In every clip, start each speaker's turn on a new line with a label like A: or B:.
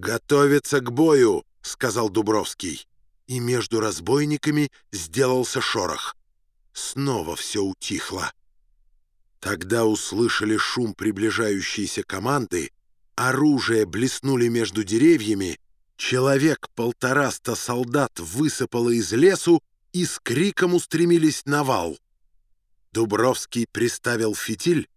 A: «Готовиться к бою!» — сказал Дубровский. И между разбойниками сделался шорох. Снова все утихло. Тогда услышали шум приближающейся команды, оружие блеснули между деревьями, человек полтораста солдат высыпало из лесу и с криком устремились на вал. Дубровский приставил фитиль,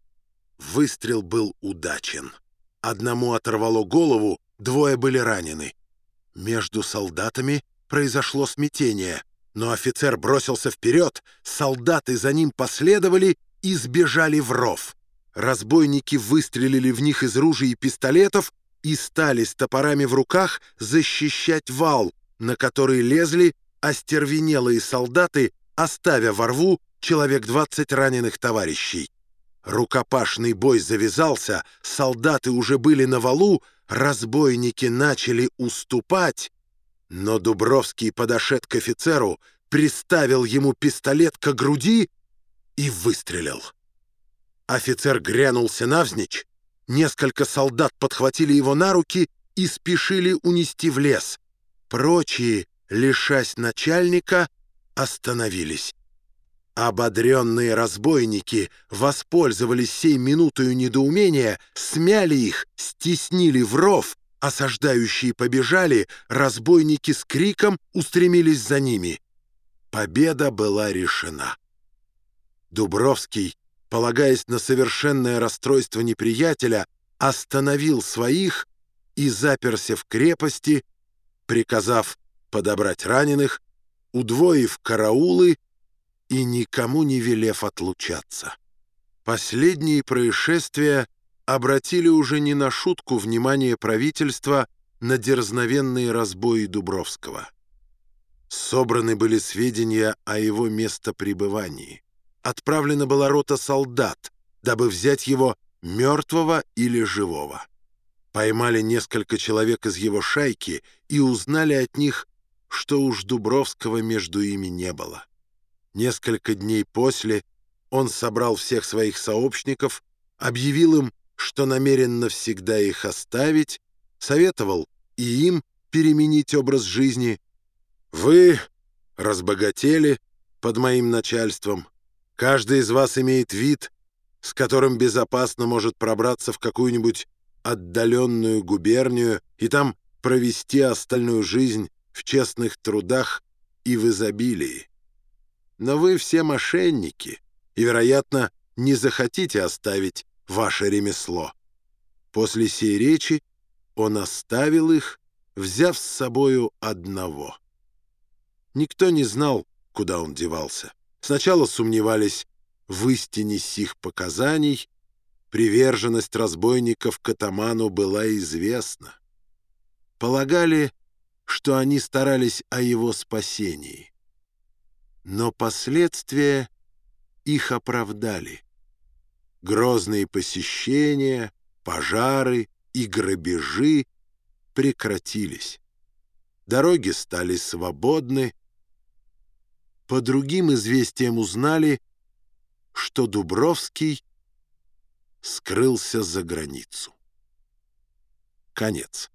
A: выстрел был удачен. Одному оторвало голову, двое были ранены. Между солдатами произошло смятение, но офицер бросился вперед, солдаты за ним последовали и сбежали в ров. Разбойники выстрелили в них из ружей и пистолетов и стали с топорами в руках защищать вал, на который лезли остервенелые солдаты, оставя во рву человек 20 раненых товарищей. Рукопашный бой завязался, солдаты уже были на валу, разбойники начали уступать, но Дубровский подошед к офицеру, приставил ему пистолет к груди и выстрелил. Офицер грянулся навзничь, несколько солдат подхватили его на руки и спешили унести в лес. Прочие, лишась начальника, остановились. Ободренные разбойники воспользовались сей минутою недоумения, смяли их, стеснили в ров, осаждающие побежали, разбойники с криком устремились за ними. Победа была решена. Дубровский, полагаясь на совершенное расстройство неприятеля, остановил своих и заперся в крепости, приказав подобрать раненых, удвоив караулы и никому не велев отлучаться. Последние происшествия обратили уже не на шутку внимание правительства на дерзновенные разбои Дубровского. Собраны были сведения о его местопребывании. Отправлена была рота солдат, дабы взять его мертвого или живого. Поймали несколько человек из его шайки и узнали от них, что уж Дубровского между ими не было. Несколько дней после он собрал всех своих сообщников, объявил им, что намерен навсегда их оставить, советовал и им переменить образ жизни. «Вы разбогатели под моим начальством. Каждый из вас имеет вид, с которым безопасно может пробраться в какую-нибудь отдаленную губернию и там провести остальную жизнь в честных трудах и в изобилии. Но вы все мошенники и, вероятно, не захотите оставить ваше ремесло». После сей речи он оставил их, взяв с собою одного. Никто не знал, куда он девался. Сначала сомневались в истине сих показаний, приверженность разбойников к атаману была известна. Полагали, что они старались о его спасении. Но последствия их оправдали. Грозные посещения, пожары и грабежи прекратились. Дороги стали свободны. По другим известиям узнали, что Дубровский скрылся за границу. Конец.